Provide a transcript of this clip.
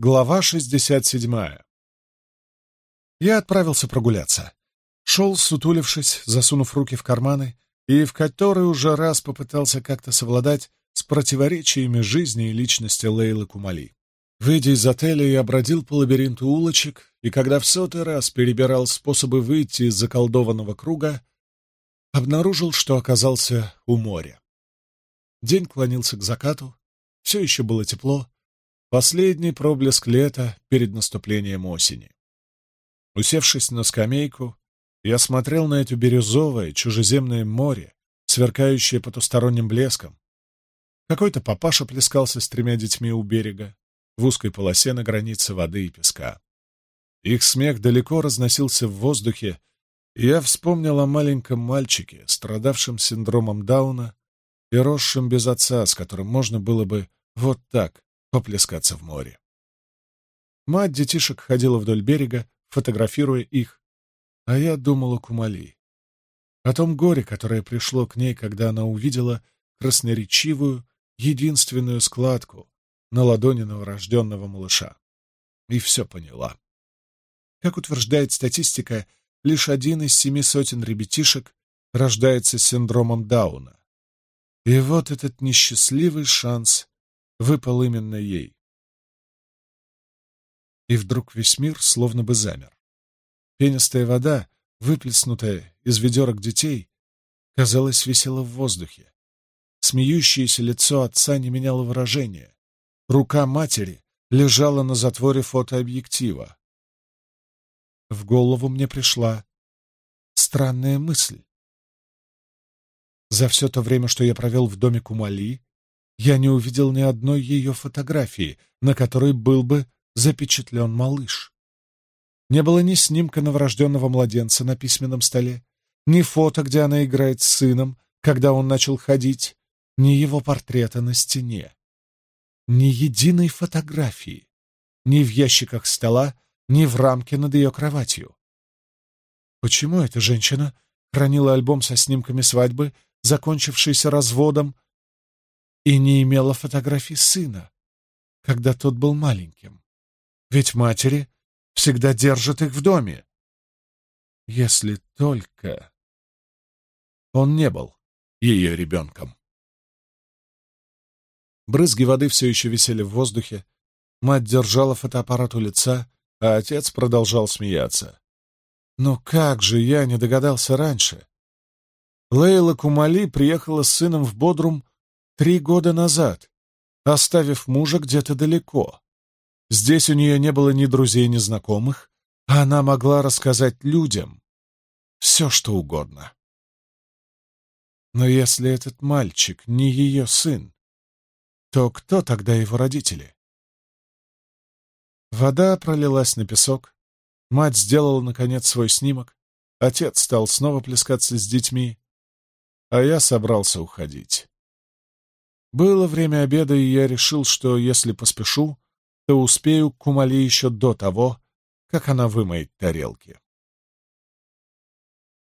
Глава 67. Я отправился прогуляться. Шел, сутулившись, засунув руки в карманы, и в который уже раз попытался как-то совладать с противоречиями жизни и личности Лейлы Кумали. Выйдя из отеля, я бродил по лабиринту улочек, и когда в сотый раз перебирал способы выйти из заколдованного круга, обнаружил, что оказался у моря. День клонился к закату, все еще было тепло, Последний проблеск лета перед наступлением осени. Усевшись на скамейку, я смотрел на это бирюзовое чужеземное море, сверкающее потусторонним блеском. Какой-то папаша плескался с тремя детьми у берега, в узкой полосе на границе воды и песка. Их смех далеко разносился в воздухе, и я вспомнил о маленьком мальчике, страдавшем синдромом Дауна и росшем без отца, с которым можно было бы вот так поплескаться в море. Мать детишек ходила вдоль берега, фотографируя их, а я думала Кумали. О том горе, которое пришло к ней, когда она увидела красноречивую, единственную складку на ладони новорожденного малыша. И все поняла. Как утверждает статистика, лишь один из семи сотен ребятишек рождается с синдромом Дауна. И вот этот несчастливый шанс выпал именно ей. И вдруг весь мир словно бы замер. Пенистая вода, выплеснутая из ведерок детей, казалось, висела в воздухе. Смеющееся лицо отца не меняло выражения. Рука матери лежала на затворе фотообъектива. В голову мне пришла странная мысль. За все то время, что я провел в доме Кумали, я не увидел ни одной ее фотографии, на которой был бы запечатлен малыш. Не было ни снимка новорожденного младенца на письменном столе, ни фото, где она играет с сыном, когда он начал ходить, ни его портрета на стене, ни единой фотографии, ни в ящиках стола, ни в рамке над ее кроватью. Почему эта женщина хранила альбом со снимками свадьбы, закончившейся разводом, и не имела фотографий сына, когда тот был маленьким. Ведь матери всегда держат их в доме. Если только... Он не был ее ребенком. Брызги воды все еще висели в воздухе, мать держала фотоаппарат у лица, а отец продолжал смеяться. Но как же я не догадался раньше? Лейла Кумали приехала с сыном в Бодрум Три года назад, оставив мужа где-то далеко. Здесь у нее не было ни друзей, ни знакомых, а она могла рассказать людям все, что угодно. Но если этот мальчик не ее сын, то кто тогда его родители? Вода пролилась на песок, мать сделала, наконец, свой снимок, отец стал снова плескаться с детьми, а я собрался уходить. Было время обеда, и я решил, что если поспешу, то успею к Кумали еще до того, как она вымоет тарелки.